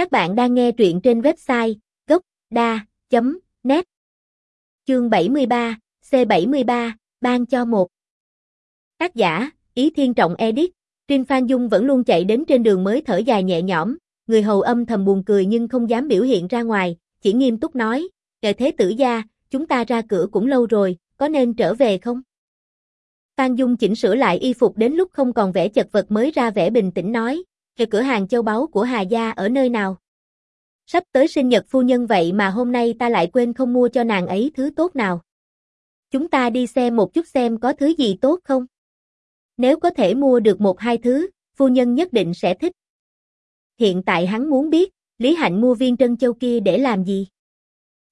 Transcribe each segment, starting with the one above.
Các bạn đang nghe truyện trên website gốc.da.net Chương 73, C73, ban cho một. Tác giả, Ý Thiên Trọng Edit, Trinh Phan Dung vẫn luôn chạy đến trên đường mới thở dài nhẹ nhõm, người hầu âm thầm buồn cười nhưng không dám biểu hiện ra ngoài, chỉ nghiêm túc nói, kệ thế tử gia, chúng ta ra cửa cũng lâu rồi, có nên trở về không? Phan Dung chỉnh sửa lại y phục đến lúc không còn vẻ chật vật mới ra vẻ bình tĩnh nói, cửa hàng châu báu của Hà Gia ở nơi nào? Sắp tới sinh nhật phu nhân vậy mà hôm nay ta lại quên không mua cho nàng ấy thứ tốt nào. Chúng ta đi xem một chút xem có thứ gì tốt không? Nếu có thể mua được một hai thứ, phu nhân nhất định sẽ thích. Hiện tại hắn muốn biết, Lý Hạnh mua viên trân châu kia để làm gì?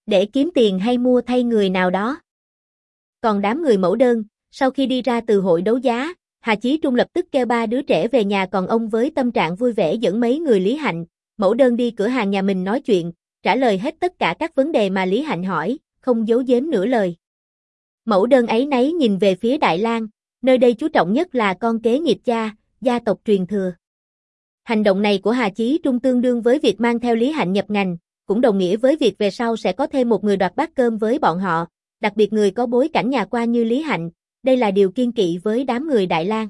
Để kiếm tiền hay mua thay người nào đó? Còn đám người mẫu đơn, sau khi đi ra từ hội đấu giá, Hà Chí Trung lập tức kêu ba đứa trẻ về nhà còn ông với tâm trạng vui vẻ dẫn mấy người Lý Hạnh, mẫu đơn đi cửa hàng nhà mình nói chuyện, trả lời hết tất cả các vấn đề mà Lý Hạnh hỏi, không giấu giếm nửa lời. Mẫu đơn ấy nấy nhìn về phía Đại Lang, nơi đây chú trọng nhất là con kế nghiệp cha, gia tộc truyền thừa. Hành động này của Hà Chí Trung tương đương với việc mang theo Lý Hạnh nhập ngành, cũng đồng nghĩa với việc về sau sẽ có thêm một người đoạt bát cơm với bọn họ, đặc biệt người có bối cảnh nhà qua như Lý Hạnh, đây là điều kiên kỵ với đám người Đại Lang.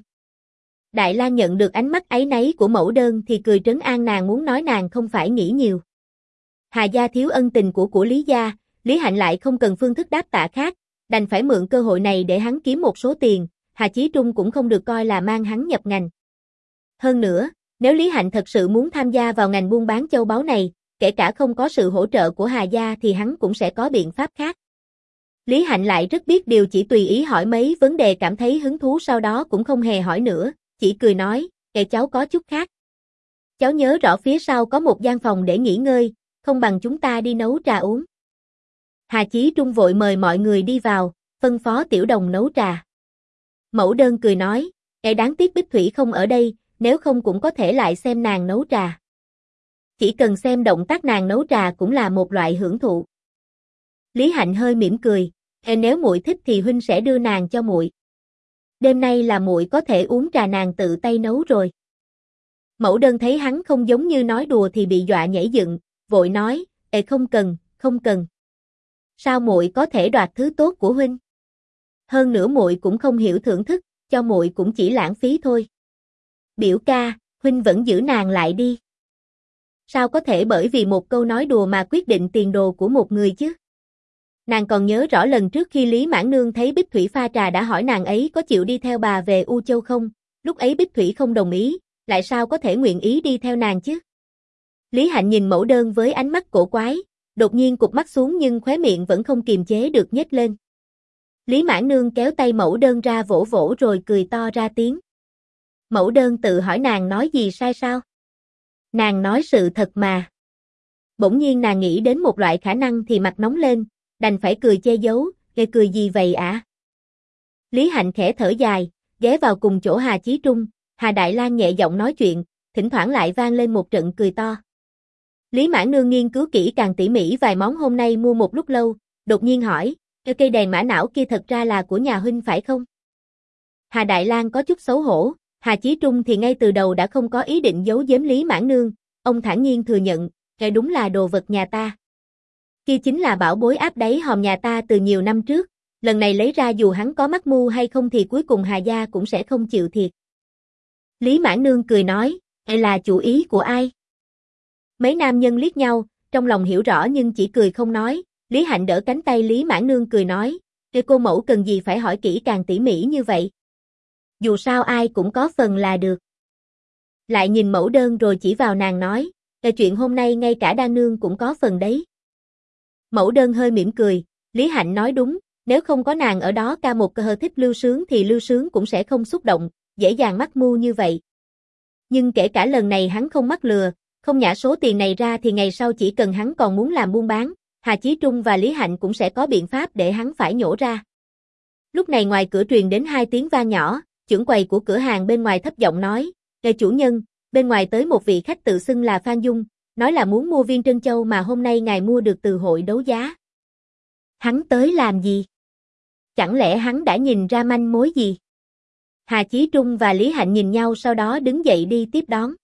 Đại Lang nhận được ánh mắt ấy nấy của mẫu đơn thì cười trấn an nàng muốn nói nàng không phải nghĩ nhiều. Hà gia thiếu ân tình của của Lý gia, Lý Hạnh lại không cần phương thức đáp tạ khác, đành phải mượn cơ hội này để hắn kiếm một số tiền, Hà Chí Trung cũng không được coi là mang hắn nhập ngành. Hơn nữa, nếu Lý Hạnh thật sự muốn tham gia vào ngành buôn bán châu báu này, kể cả không có sự hỗ trợ của Hà gia thì hắn cũng sẽ có biện pháp khác. Lý Hạnh lại rất biết điều chỉ tùy ý hỏi mấy vấn đề cảm thấy hứng thú sau đó cũng không hề hỏi nữa, chỉ cười nói, kệ cháu có chút khác. Cháu nhớ rõ phía sau có một gian phòng để nghỉ ngơi, không bằng chúng ta đi nấu trà uống. Hà Chí Trung vội mời mọi người đi vào, phân phó tiểu đồng nấu trà. Mẫu đơn cười nói, kẻ đáng tiếc Bích Thủy không ở đây, nếu không cũng có thể lại xem nàng nấu trà. Chỉ cần xem động tác nàng nấu trà cũng là một loại hưởng thụ. Lý Hạnh hơi mỉm cười, "Ê nếu muội thích thì huynh sẽ đưa nàng cho muội." Đêm nay là muội có thể uống trà nàng tự tay nấu rồi. Mẫu đơn thấy hắn không giống như nói đùa thì bị dọa nhảy dựng, vội nói, "Ê không cần, không cần." Sao muội có thể đoạt thứ tốt của huynh? Hơn nữa muội cũng không hiểu thưởng thức, cho muội cũng chỉ lãng phí thôi. Biểu ca, huynh vẫn giữ nàng lại đi. Sao có thể bởi vì một câu nói đùa mà quyết định tiền đồ của một người chứ? Nàng còn nhớ rõ lần trước khi Lý Mãn Nương thấy Bích Thủy pha trà đã hỏi nàng ấy có chịu đi theo bà về U Châu không, lúc ấy Bích Thủy không đồng ý, lại sao có thể nguyện ý đi theo nàng chứ? Lý Hạnh nhìn mẫu đơn với ánh mắt cổ quái, đột nhiên cụp mắt xuống nhưng khóe miệng vẫn không kiềm chế được nhếch lên. Lý Mãn Nương kéo tay mẫu đơn ra vỗ vỗ rồi cười to ra tiếng. Mẫu đơn tự hỏi nàng nói gì sai sao? Nàng nói sự thật mà. Bỗng nhiên nàng nghĩ đến một loại khả năng thì mặt nóng lên, đành phải cười che giấu, gây cười gì vậy ạ? Lý Hạnh khẽ thở dài, ghé vào cùng chỗ Hà Chí Trung, Hà Đại Lang nhẹ giọng nói chuyện, thỉnh thoảng lại vang lên một trận cười to. Lý Mãn Nương nghiên cứu kỹ càng tỉ mỉ vài món hôm nay mua một lúc lâu, đột nhiên hỏi, cây đèn mã não kia thật ra là của nhà huynh phải không? Hà Đại Lang có chút xấu hổ, Hà Chí Trung thì ngay từ đầu đã không có ý định giấu giếm Lý Mãn Nương, ông thản nhiên thừa nhận, cái đúng là đồ vật nhà ta. Kia chính là bảo bối áp đáy hòm nhà ta từ nhiều năm trước, lần này lấy ra dù hắn có mắc mưu hay không thì cuối cùng Hà Gia cũng sẽ không chịu thiệt. Lý Mãn Nương cười nói, đây là chủ ý của ai? Mấy nam nhân liếc nhau, trong lòng hiểu rõ nhưng chỉ cười không nói, Lý Hạnh đỡ cánh tay Lý Mãn Nương cười nói, để cô mẫu cần gì phải hỏi kỹ càng tỉ mỉ như vậy? Dù sao ai cũng có phần là được. Lại nhìn mẫu đơn rồi chỉ vào nàng nói, Cái chuyện hôm nay ngay cả đa nương cũng có phần đấy. Mẫu đơn hơi mỉm cười, Lý Hạnh nói đúng, nếu không có nàng ở đó ca một cơ hờ thích lưu sướng thì lưu sướng cũng sẽ không xúc động, dễ dàng mắc mưu như vậy. Nhưng kể cả lần này hắn không mắc lừa, không nhả số tiền này ra thì ngày sau chỉ cần hắn còn muốn làm buôn bán, Hà Chí Trung và Lý Hạnh cũng sẽ có biện pháp để hắn phải nhổ ra. Lúc này ngoài cửa truyền đến hai tiếng vang nhỏ, trưởng quầy của cửa hàng bên ngoài thấp giọng nói, Ngài chủ nhân, bên ngoài tới một vị khách tự xưng là Phan Dung, nói là muốn mua viên trân châu mà hôm nay ngài mua được từ hội đấu giá. Hắn tới làm gì? Chẳng lẽ hắn đã nhìn ra manh mối gì? Hà Chí Trung và Lý Hạnh nhìn nhau sau đó đứng dậy đi tiếp đón.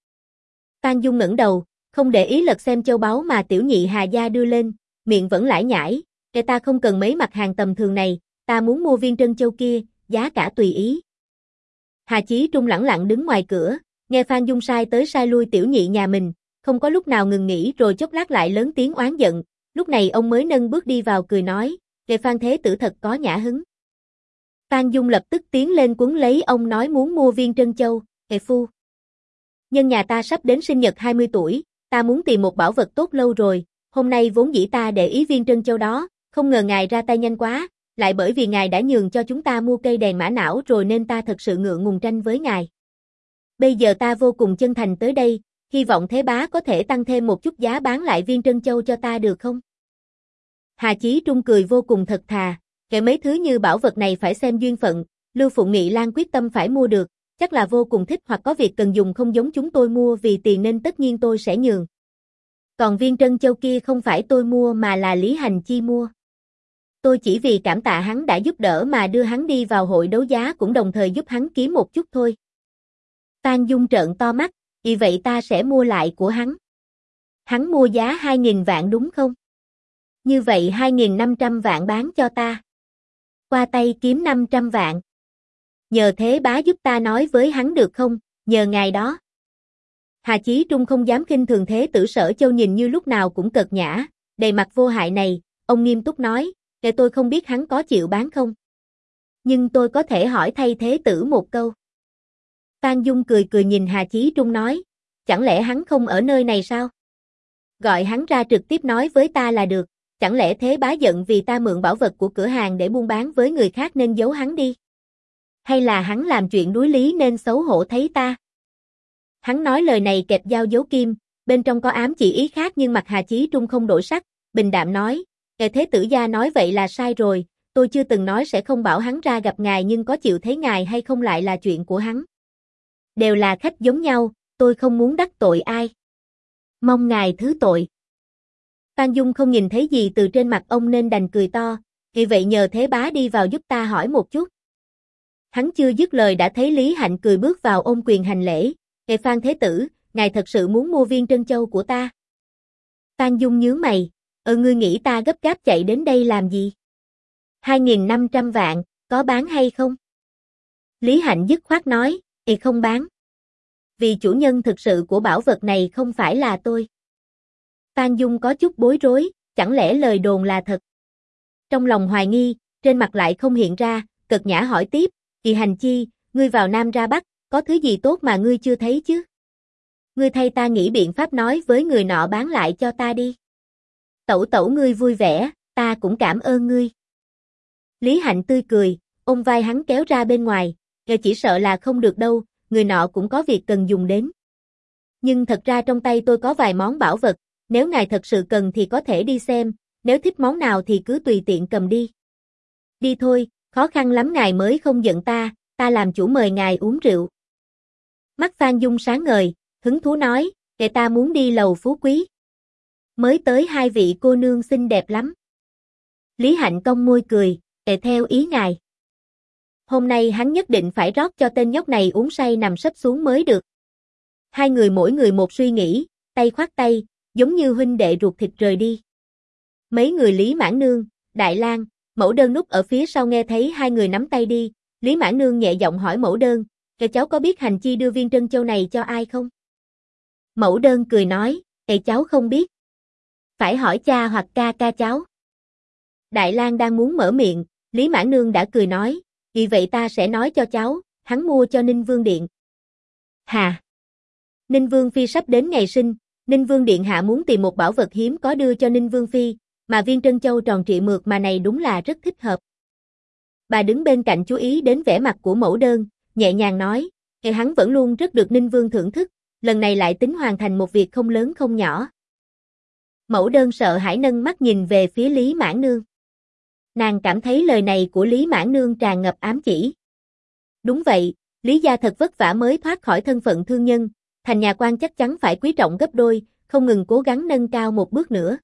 Phan Dung ngẩng đầu, không để ý lật xem châu báu mà tiểu nhị Hà Gia đưa lên, miệng vẫn lải nhải, kẻ ta không cần mấy mặt hàng tầm thường này, ta muốn mua viên trân châu kia, giá cả tùy ý. Hà Chí Trung lẳng lặng đứng ngoài cửa, nghe Phan Dung sai tới sai lui tiểu nhị nhà mình, không có lúc nào ngừng nghỉ rồi chốc lát lại lớn tiếng oán giận, lúc này ông mới nâng bước đi vào cười nói, kệ Phan Thế Tử thật có nhã hứng. Phan Dung lập tức tiến lên cuốn lấy ông nói muốn mua viên trân châu, kệ phu. Nhân nhà ta sắp đến sinh nhật 20 tuổi, ta muốn tìm một bảo vật tốt lâu rồi, hôm nay vốn dĩ ta để ý viên trân châu đó, không ngờ ngài ra tay nhanh quá, lại bởi vì ngài đã nhường cho chúng ta mua cây đèn mã não rồi nên ta thật sự ngượng ngùng tranh với ngài. Bây giờ ta vô cùng chân thành tới đây, hy vọng thế bá có thể tăng thêm một chút giá bán lại viên trân châu cho ta được không? Hà Chí Trung cười vô cùng thật thà, kể mấy thứ như bảo vật này phải xem duyên phận, Lưu Phụng Nghị Lan quyết tâm phải mua được, chắc là vô cùng thích hoặc có việc cần dùng không giống chúng tôi mua vì tiền nên tất nhiên tôi sẽ nhường. Còn viên trân châu kia không phải tôi mua mà là Lý Hành Chi mua. Tôi chỉ vì cảm tạ hắn đã giúp đỡ mà đưa hắn đi vào hội đấu giá cũng đồng thời giúp hắn kiếm một chút thôi. Phan Dung trợn to mắt, vì vậy ta sẽ mua lại của hắn. Hắn mua giá 2.000 vạn đúng không? Như vậy 2.500 vạn bán cho ta. Qua tay kiếm 500 vạn. Nhờ thế bá giúp ta nói với hắn được không, nhờ ngài đó. Hà Chí Trung không dám kinh thường thế tử sở châu nhìn như lúc nào cũng cợt nhã, đầy mặt vô hại này, ông nghiêm túc nói, để tôi không biết hắn có chịu bán không. Nhưng tôi có thể hỏi thay thế tử một câu. Phan Dung cười cười nhìn Hà Chí Trung nói, chẳng lẽ hắn không ở nơi này sao? Gọi hắn ra trực tiếp nói với ta là được, chẳng lẽ thế bá giận vì ta mượn bảo vật của cửa hàng để buôn bán với người khác nên giấu hắn đi? Hay là hắn làm chuyện đối lý nên xấu hổ thấy ta? Hắn nói lời này kẹp dao dấu kim, bên trong có ám chỉ ý khác nhưng mặt Hà Chí Trung không đổi sắc, bình đạm nói, Nghe thế tử gia nói vậy là sai rồi, tôi chưa từng nói sẽ không bảo hắn ra gặp ngài nhưng có chịu thấy ngài hay không lại là chuyện của hắn. Đều là khách giống nhau, tôi không muốn đắc tội ai. Mong ngài thứ tội. Phan Dung không nhìn thấy gì từ trên mặt ông nên đành cười to, vì vậy nhờ thế bá đi vào giúp ta hỏi một chút. Hắn chưa dứt lời đã thấy Lý Hạnh cười bước vào ôm quyền hành lễ, Ngài Phan Thế Tử, ngài thật sự muốn mua viên trân châu của ta. Phan Dung nhướng mày, Ờ ngươi nghĩ ta gấp gáp chạy đến đây làm gì? 2.500 vạn, có bán hay không? Lý Hạnh dứt khoát nói, thì không bán. Vì chủ nhân thực sự của bảo vật này không phải là tôi. Phan Dung có chút bối rối, chẳng lẽ lời đồn là thật? Trong lòng hoài nghi, trên mặt lại không hiện ra, cực nhã hỏi tiếp, kỳ hành chi, ngươi vào Nam ra Bắc, có thứ gì tốt mà ngươi chưa thấy chứ? Ngươi thay ta nghĩ biện pháp nói với người nọ bán lại cho ta đi. Tẩu tẩu ngươi vui vẻ, ta cũng cảm ơn ngươi. Lý Hạnh tươi cười, ôm vai hắn kéo ra bên ngoài, rồi chỉ sợ là không được đâu, người nọ cũng có việc cần dùng đến. Nhưng thật ra trong tay tôi có vài món bảo vật, nếu ngài thật sự cần thì có thể đi xem, nếu thích món nào thì cứ tùy tiện cầm đi. Đi thôi, khó khăn lắm ngài mới không giận ta, ta làm chủ mời ngài uống rượu. Mắt Phan Dung sáng ngời, hứng thú nói, để ta muốn đi lầu phú quý. Mới tới hai vị cô nương xinh đẹp lắm. Lý Hạnh cong môi cười, để theo ý ngài. Hôm nay hắn nhất định phải rót cho tên nhóc này uống say nằm sấp xuống mới được. Hai người mỗi người một suy nghĩ, tay khoát tay, giống như huynh đệ ruột thịt rời đi. Mấy người Lý Mãn Nương, Đại Lang, Mẫu Đơn núp ở phía sau nghe thấy hai người nắm tay đi, Lý Mãn Nương nhẹ giọng hỏi Mẫu Đơn, "Cái cháu có biết hành chi đưa viên trân châu này cho ai không?" Mẫu Đơn cười nói, "Ê cháu không biết." phải hỏi cha hoặc ca ca cháu. Đại Lang đang muốn mở miệng, Lý Mãn Nương đã cười nói, vì vậy ta sẽ nói cho cháu, hắn mua cho Ninh Vương Điện. Hà! Ninh Vương Phi sắp đến ngày sinh, Ninh Vương Điện Hạ muốn tìm một bảo vật hiếm có đưa cho Ninh Vương Phi, mà viên trân châu tròn trịa mượt mà này đúng là rất thích hợp. Bà đứng bên cạnh chú ý đến vẻ mặt của mẫu đơn, nhẹ nhàng nói, hắn vẫn luôn rất được Ninh Vương thưởng thức, lần này lại tính hoàn thành một việc không lớn không nhỏ, Mẫu đơn sợ hãi nâng mắt nhìn về phía Lý Mãn Nương. Nàng cảm thấy lời này của Lý Mãn Nương tràn ngập ám chỉ. Đúng vậy, Lý gia thật vất vả mới thoát khỏi thân phận thương nhân, thành nhà quan chắc chắn phải quý trọng gấp đôi, không ngừng cố gắng nâng cao một bước nữa.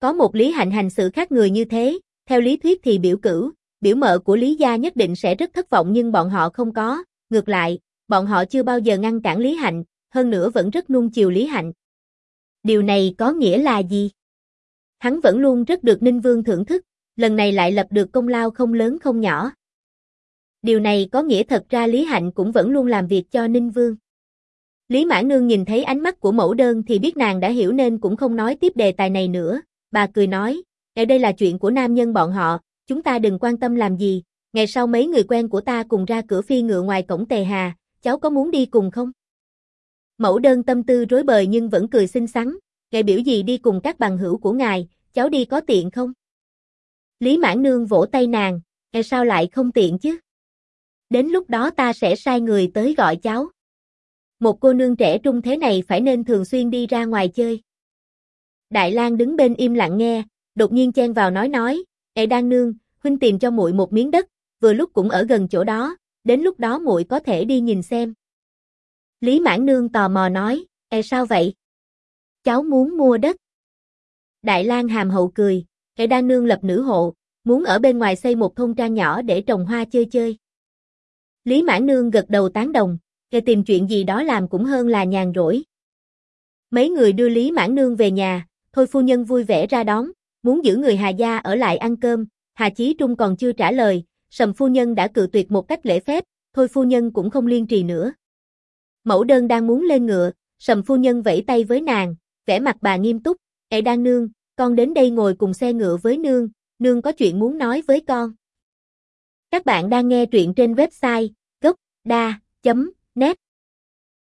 Có một Lý Hạnh hành sự khác người như thế, theo lý thuyết thì biểu cử biểu mợ của Lý gia nhất định sẽ rất thất vọng nhưng bọn họ không có, ngược lại, bọn họ chưa bao giờ ngăn cản Lý Hạnh, hơn nữa vẫn rất nuông chiều Lý Hạnh. Điều này có nghĩa là gì? Hắn vẫn luôn rất được Ninh Vương thưởng thức, lần này lại lập được công lao không lớn không nhỏ. Điều này có nghĩa thật ra Lý Hạnh cũng vẫn luôn làm việc cho Ninh Vương. Lý Mã Nương nhìn thấy ánh mắt của mẫu đơn thì biết nàng đã hiểu nên cũng không nói tiếp đề tài này nữa, bà cười nói, ở đây là chuyện của nam nhân bọn họ, chúng ta đừng quan tâm làm gì, ngày sau mấy người quen của ta cùng ra cửa phi ngựa ngoài cổng Tề Hà, cháu có muốn đi cùng không? Mẫu đơn tâm tư rối bời nhưng vẫn cười xinh xắn, ngày biểu gì đi cùng các bằng hữu của ngài, cháu đi có tiện không? Lý Mãn Nương vỗ tay nàng, e sao lại không tiện chứ? Đến lúc đó ta sẽ sai người tới gọi cháu. Một cô nương trẻ trung thế này phải nên thường xuyên đi ra ngoài chơi. Đại Lang đứng bên im lặng nghe, đột nhiên chen vào nói nói, e "Ê đang nương, huynh tìm cho muội một miếng đất, vừa lúc cũng ở gần chỗ đó, đến lúc đó muội có thể đi nhìn xem." Lý Mãn Nương tò mò nói, "Ê sao vậy?" "Cháu muốn mua đất." Đại Lang hàm hậu cười, "Ê Đan nương lập nữ hộ, muốn ở bên ngoài xây một thôn trang nhỏ để trồng hoa chơi chơi." Lý Mãn Nương gật đầu tán đồng, "Ê tìm chuyện gì đó làm cũng hơn là nhàn rỗi." Mấy người đưa Lý Mãn Nương về nhà, thôi phu nhân vui vẻ ra đón, muốn giữ người Hà gia ở lại ăn cơm, Hà Chí Trung còn chưa trả lời, Sầm phu nhân đã cự tuyệt một cách lễ phép, thôi phu nhân cũng không liên trì nữa. Mẫu đơn đang muốn lên ngựa, Sầm phu nhân vẫy tay với nàng, vẻ mặt bà nghiêm túc, "Ệ đang nương, con đến đây ngồi cùng xe ngựa với nương, nương có chuyện muốn nói với con." Các bạn đang nghe truyện trên website gocda.net